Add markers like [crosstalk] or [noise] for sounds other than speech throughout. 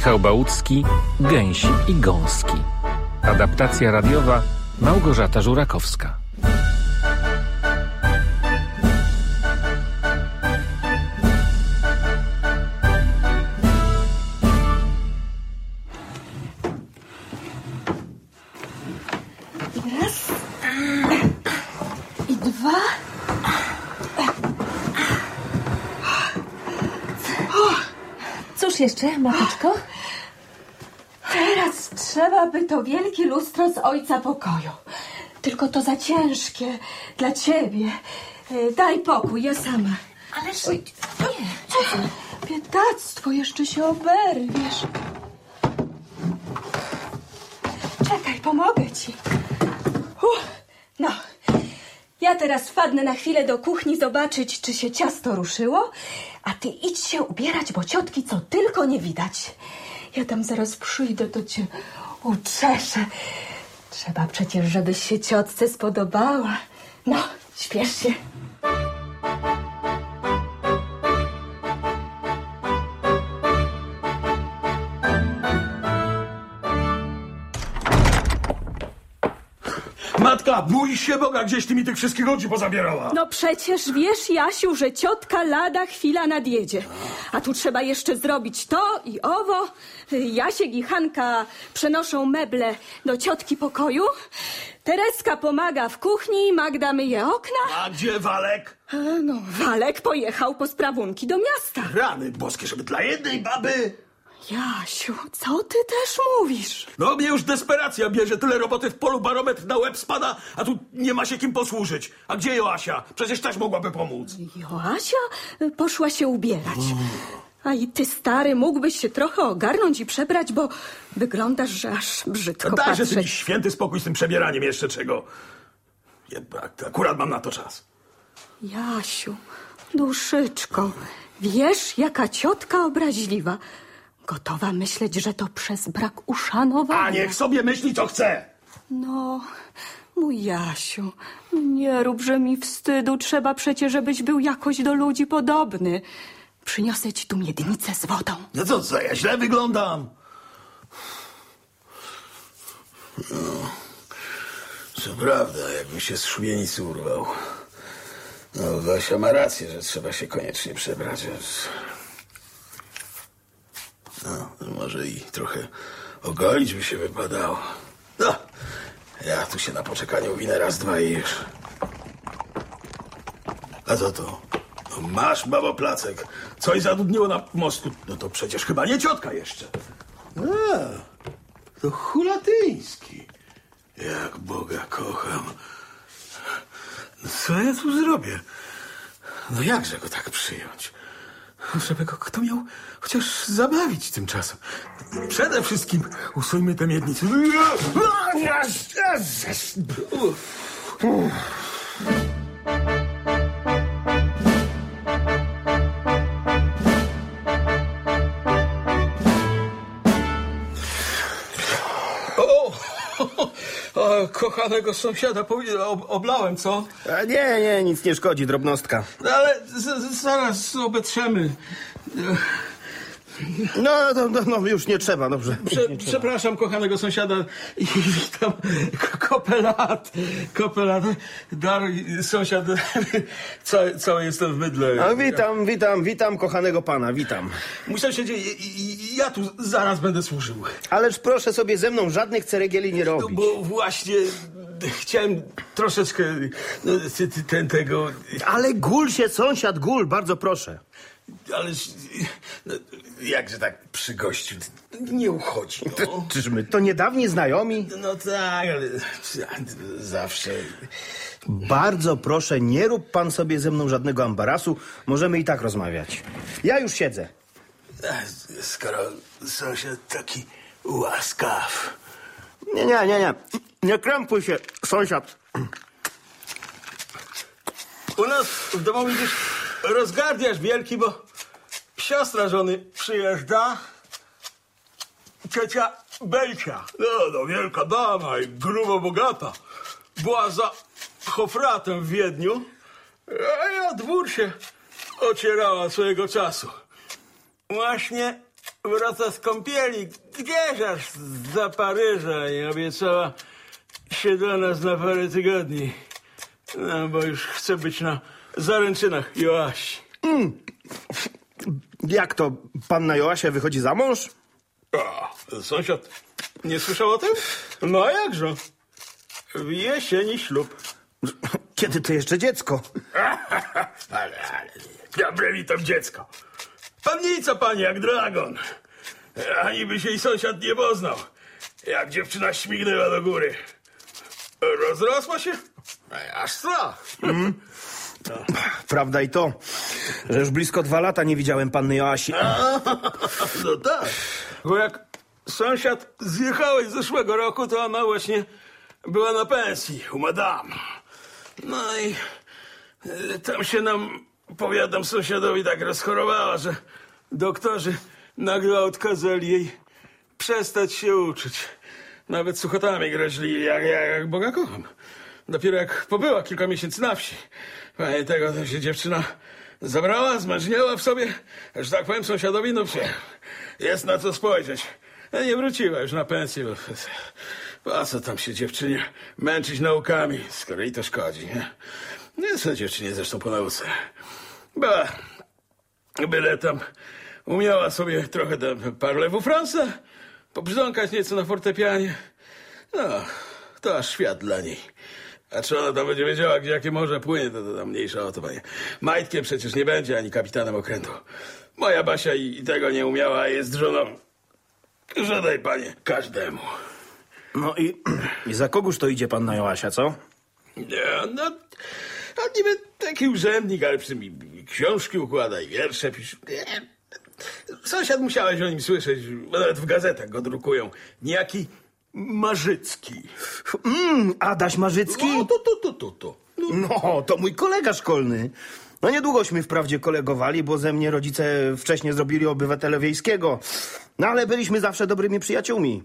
Michał Bałucki, Gęsi i Gąski. Adaptacja radiowa Małgorzata Żurakowska. Raz. I dwa. Cóż jeszcze, mateczko? Trzeba by to wielkie lustro z ojca pokoju. Tylko to za ciężkie dla ciebie. E, Daj pokój, ja sama. Ależ Oj, nie. Biedactwo, jeszcze się oberwiesz. Czekaj, pomogę ci. No, ja teraz wpadnę na chwilę do kuchni zobaczyć, czy się ciasto ruszyło, a ty idź się ubierać, bo ciotki co tylko nie widać. Ja tam zaraz przyjdę, to cię uczeszę. Trzeba przecież, żebyś się ciotce spodobała. No, śpiesz się. Matka, bój się Boga, gdzieś ty mi tych wszystkich ludzi pozabierała. No przecież wiesz, Jasiu, że ciotka lada chwila nadjedzie. A tu trzeba jeszcze zrobić to i owo. Jasiek i Hanka przenoszą meble do ciotki pokoju. Tereska pomaga w kuchni, Magda myje okna. A gdzie Walek? A no, Walek pojechał po sprawunki do miasta. Rany boskie, żeby dla jednej baby. Jasiu, co ty też mówisz? No mnie już desperacja bierze, tyle roboty w polu, barometr na łeb spada, a tu nie ma się kim posłużyć. A gdzie Joasia? Przecież też mogłaby pomóc. Joasia poszła się ubierać. A i ty, stary, mógłbyś się trochę ogarnąć i przebrać, bo wyglądasz, że aż brzydko Dajże patrzeć. sobie święty spokój z tym przebieraniem jeszcze czego. Jednak akurat mam na to czas. Jasiu, duszyczko, wiesz, jaka ciotka obraźliwa. Gotowa myśleć, że to przez brak uszanowania. A niech sobie myśli, co chce. No, mój Jasiu, nie rób, że mi wstydu. Trzeba przecież, żebyś był jakoś do ludzi podobny. Przyniosę ci tu miednicę z wodą. No co, co, ja źle wyglądam. No, co prawda, jakby się z szubienicy urwał. No, Wasia ma rację, że trzeba się koniecznie przebrać. aż- No, może i trochę ogolić by się wypadało. No, ja tu się na poczekaniu winę raz, dwa i już. A co to? No masz, babo placek. Coś zadudniło na mostku. No to przecież chyba nie ciotka jeszcze. A, to hulatyński. Jak Boga kocham. No co ja tu zrobię? No jakże go tak przyjąć? Żeby go kto miał chociaż zabawić tymczasem. Przede wszystkim usuńmy tę miednicę. O, o, kochanego sąsiada powi- ob, oblałem, co? A nie, nie, nic nie szkodzi, drobnostka. No, Ale z, z, zaraz obetrzemy. No, no, no, no już nie trzeba, dobrze. Prze, przepraszam kochanego sąsiada i [laughs] witam kopelat. Kopelat. Dar, sąsiad, cały, cały jestem w mydle. No, witam, witam, witam kochanego pana, witam. Muszę się dzieje, i- i- ja tu zaraz będę służył. Ależ proszę sobie ze mną żadnych ceregieli nie No, robić. bo właśnie chciałem troszeczkę no, ten, tego, Ale gul się, sąsiad, gul, bardzo proszę. ale no, jakże tak przy gościu nie uchodzi. No. Czyżmy to niedawni znajomi? No tak, ale zawsze. Bardzo proszę, nie rób pan sobie ze mną żadnego ambarasu, możemy i tak rozmawiać. Ja już siedzę. Skoro sąsiad taki łaskaw. Nie, nie, nie, nie. Nie krępuj się, sąsiad. U nas w domu widzisz rozgardiasz wielki, bo siostra żony przyjeżdża. Ciocia Belcia. No, no, wielka dama i grubo bogata. Była za Hofratem w Wiedniu, a ja dwór się ocierała swojego czasu. Właśnie wraca z kąpieli, gdzieś aż za Paryża i obiecała się do nas na parę tygodni. No, bo już chce być na zaręczynach Joasi. Jak to, panna Joasia wychodzi za mąż? O, sąsiad nie słyszał o tym? No jakże? W jesieni ślub. Kiedy to jeszcze dziecko? [laughs] ale, ale, dobre mi to dziecko. Pannica pani jak dragon. Ani by się i sąsiad nie poznał. Jak dziewczyna śmignęła do góry. Rozrosła się? Aż strach. Prawda i to, że już blisko dwa lata nie widziałem panny Joasi. No tak. Bo jak sąsiad zjechałeś zeszłego roku, to ona właśnie była na pensji u madame. No i e, tam się nam, powiadam sąsiadowi, tak rozchorowała, że doktorzy nagle odkazali jej przestać się uczyć. Nawet suchotami groźli, jak, jak, jak Boga kocham. Dopiero jak pobyła kilka miesięcy na wsi. Panie tego, to się dziewczyna zabrała, zmężniała w sobie, że tak powiem sąsiadowi, no jest na co spojrzeć. No nie wróciła już na pensję, bo po co tam się dziewczynie męczyć naukami, skoro jej to szkodzi, nie? Nie są dziewczynie zresztą po nauce. Była, byle tam umiała sobie trochę parlewu Fransa, pobrzdąkać nieco na fortepianie. No, to aż świat dla niej. A czy ona tam będzie wiedziała, gdzie jakie morze płynie, to, to tam mniejsza o to, panie. Majtkiem przecież nie będzie, ani kapitanem okrętu. Moja Basia i, i tego nie umiała, a jest żoną. Żadaj, panie, każdemu. No i, i za kogóż to idzie panna Joasia, co? Nie, no, a niby taki urzędnik, ale przy mi książki układa i wiersze pisze. Nie. Sąsiad musiałeś o nim słyszeć, bo nawet w gazetach go drukują. Niejaki Marzycki. Mm, Adaś Marzycki? No, to, to, to, to, to. No, to mój kolega szkolny. No niedługośmy wprawdzie kolegowali, bo ze mnie rodzice wcześniej zrobili obywatele wiejskiego. No ale byliśmy zawsze dobrymi przyjaciółmi.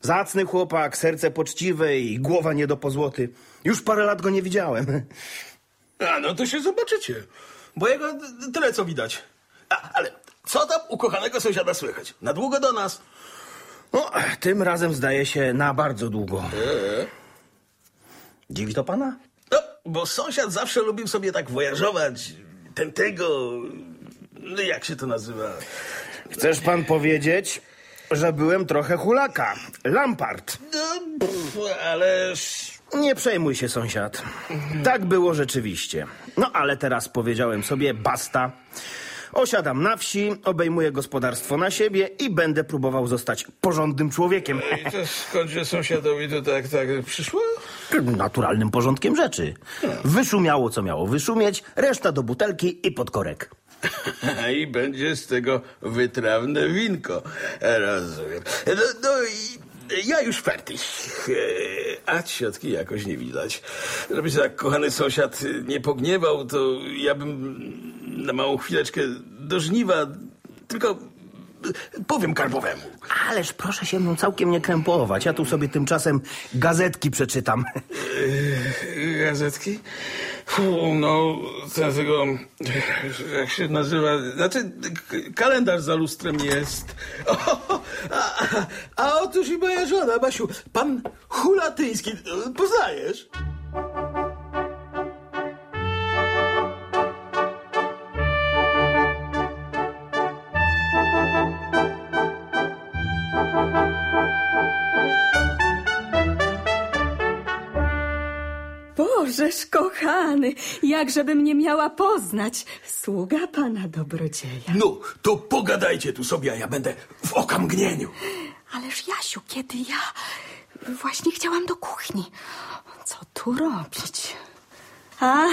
Zacny chłopak, serce poczciwe i głowa nie do pozłoty. Już parę lat go nie widziałem. A, no to się zobaczycie. Bo jego tyle co widać. A, ale co tam u kochanego sąsiada słychać? Na długo do nas. No, tym razem zdaje się na bardzo długo. Dziwi to pana? No, bo sąsiad zawsze lubił sobie tak wojażować. Ten tego... No jak się to nazywa? Chcesz pan powiedzieć, że byłem trochę hulaka. Lampart. No, pff, ależ... Nie przejmuj się, sąsiad. Tak było rzeczywiście. No ale teraz powiedziałem sobie basta. Osiadam na wsi, obejmuję gospodarstwo na siebie i będę próbował zostać porządnym człowiekiem. I to skądże sąsiadowi to tak, tak przyszło? Naturalnym porządkiem rzeczy. Wyszumiało, co miało wyszumieć, reszta do butelki i pod korek. I będzie z tego wytrawne winko. Rozumiem. No, no i ja już fertig. A ciotki jakoś nie widać. Żeby się tak kochany sąsiad nie pogniewał, to ja bym na małą chwileczkę do żniwa, tylko powiem karbowemu. Ależ proszę się mną całkiem nie krępować. Ja tu sobie tymczasem gazetki przeczytam. Gazetki? Fu, no, co tego, jak się nazywa, znaczy kalendarz za lustrem jest. O, a, a, a otóż i moja żona, Basiu, pan Hulatyński, poznajesz? Bożeż kochany, jakżebym nie miała poznać. Sługa pana dobrodzieja. No, to pogadajcie tu sobie, a ja będę w okamgnieniu. Ależ Jasiu, kiedy ja właśnie chciałam do kuchni. Co tu robić? A,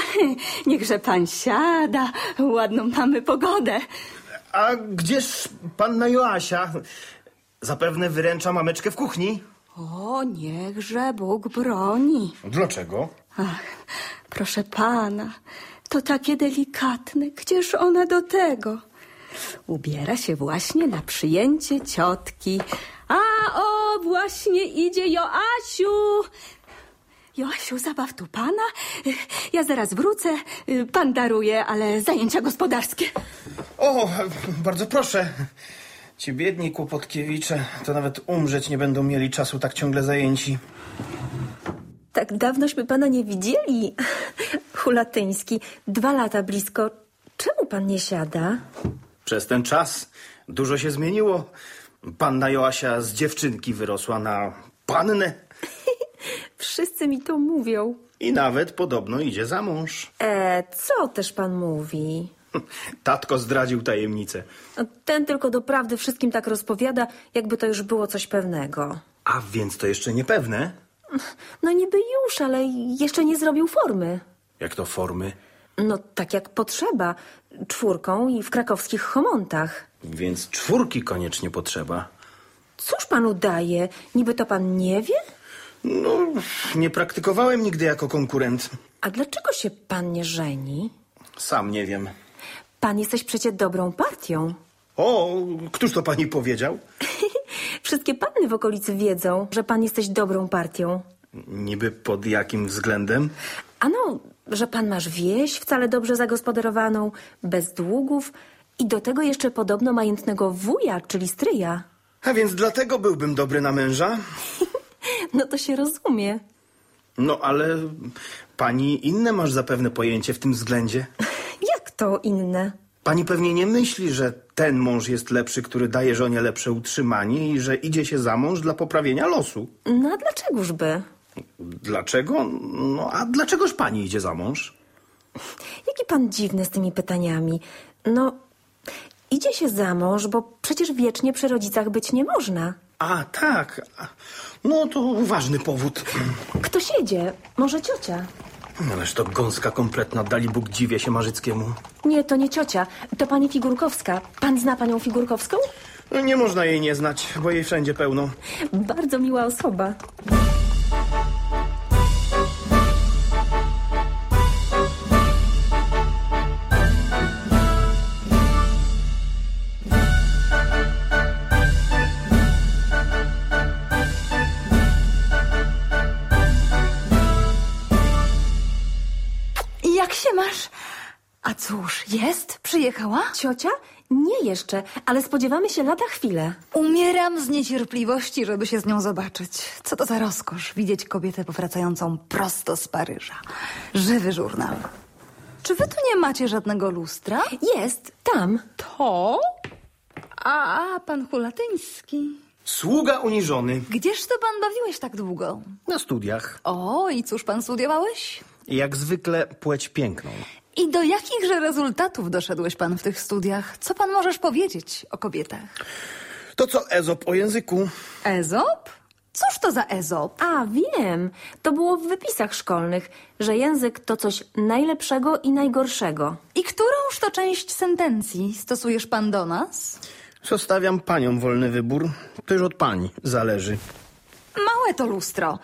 niechże pan siada. Ładną mamy pogodę. A gdzież panna Joasia? Zapewne wyręcza mameczkę w kuchni. O, niechże Bóg broni. Dlaczego? Ach, proszę pana, to takie delikatne. Gdzież ona do tego? Ubiera się właśnie na przyjęcie ciotki. A o, właśnie idzie Joasiu. Joasiu, zabaw tu pana. Ja zaraz wrócę. Pan daruje, ale zajęcia gospodarskie. O, bardzo proszę. Ci biedni kłopotkiewicze to nawet umrzeć nie będą mieli czasu tak ciągle zajęci. Tak dawnośmy pana nie widzieli. [laughs] Hulatyński, dwa lata blisko. Czemu pan nie siada? Przez ten czas dużo się zmieniło. Panna Joasia z dziewczynki wyrosła na pannę [laughs] Wszyscy mi to mówią. i nawet podobno idzie za mąż. E, co też pan mówi? [laughs] Tatko zdradził tajemnicę. No, Ten tylko doprawdy wszystkim tak rozpowiada, jakby to już było coś pewnego. A więc to jeszcze niepewne? No niby już, ale jeszcze nie zrobił formy. Jak to formy? No tak jak potrzeba. Czwórką i w krakowskich homontach. Więc czwórki koniecznie potrzeba. Cóż panu daje? Niby to pan nie wie? No, nie praktykowałem nigdy jako konkurent. A dlaczego się pan nie żeni? Sam nie wiem. Pan jesteś przecie dobrą partią. O, któż to pani powiedział? [laughs] Wszystkie panny w okolicy wiedzą, że pan jesteś dobrą partią. Niby pod jakim względem? Ano, że pan masz wieś wcale dobrze zagospodarowaną, bez długów i do tego jeszcze podobno majętnego wuja, czyli stryja. A więc dlatego byłbym dobry na męża? [laughs] No to się rozumie. No ale pani inne masz zapewne pojęcie w tym względzie. [laughs] Jak to inne? Pani pewnie nie myśli, że ten mąż jest lepszy, który daje żonie lepsze utrzymanie i że idzie się za mąż dla poprawienia losu. No a dlaczegoż by? Dlaczego? No a dlaczegoż pani idzie za mąż? Jaki pan dziwny z tymi pytaniami. No, idzie się za mąż, bo przecież wiecznie przy rodzicach być nie można. A, tak. No to ważny powód. Kto siedzie? Może ciocia? Ależ to gąska kompletna, dali Bóg dziwię się Marzyckiemu. Nie, to nie ciocia, to pani Figurkowska. Pan zna panią Figurkowską? Nie można jej nie znać, bo jej wszędzie pełno. Bardzo miła osoba. Jest? Przyjechała? Ciocia? Nie jeszcze, ale spodziewamy się lada chwilę. Umieram z niecierpliwości, żeby się z nią zobaczyć. Co to za rozkosz widzieć kobietę powracającą prosto z Paryża. Żywy żurnal. Czy wy tu nie macie żadnego lustra? Jest, tam. To? A, pan Hulatyński. Sługa uniżony. Gdzież to pan bawiłeś tak długo? Na studiach. O, i cóż pan studiowałeś? Jak zwykle płeć piękną. I do jakichże rezultatów doszedłeś pan w tych studiach? Co pan możesz powiedzieć o kobietach? To co Ezop o języku? Ezop? Cóż to za Ezop? A, wiem. To było w wypisach szkolnych, że język to coś najlepszego i najgorszego. I którąż to część sentencji stosujesz pan do nas? Zostawiam paniom wolny wybór. To już od pani zależy. Małe to lustro.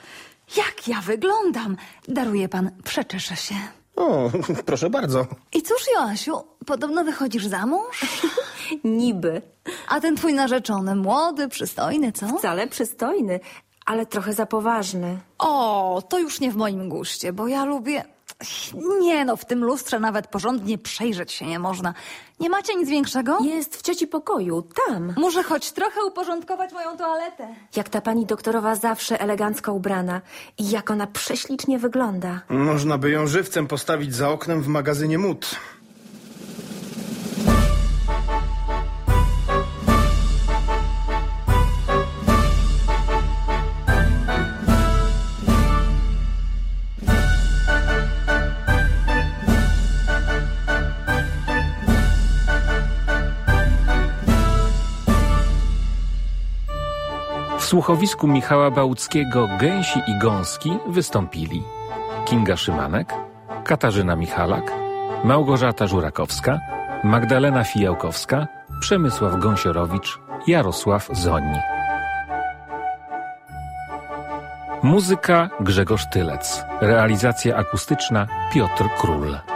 Jak ja wyglądam? Daruje pan, przeczeszę się. O, [laughs] proszę bardzo. I cóż, Joasiu, podobno wychodzisz za mąż? [laughs] Niby. A ten twój narzeczony, młody, przystojny, co? Wcale przystojny, ale trochę za poważny. O, to już nie w moim guście, bo ja lubię... Nie no, w tym lustrze nawet porządnie przejrzeć się nie można. Nie macie nic większego? Jest w cioci pokoju, tam. Muszę choć trochę uporządkować moją toaletę. Jak ta pani doktorowa zawsze elegancko ubrana. I jak ona prześlicznie wygląda. Można by ją żywcem postawić za oknem w magazynie mód. Słuchowisku Michała Bałuckiego Gęsi i Gąski wystąpili Kinga Szymanek, Katarzyna Michalak, Małgorzata Żurakowska, Magdalena Fijałkowska, Przemysław Gąsiorowicz, Jarosław Zoń. Muzyka Grzegorz Tylec. Realizacja akustyczna Piotr Król.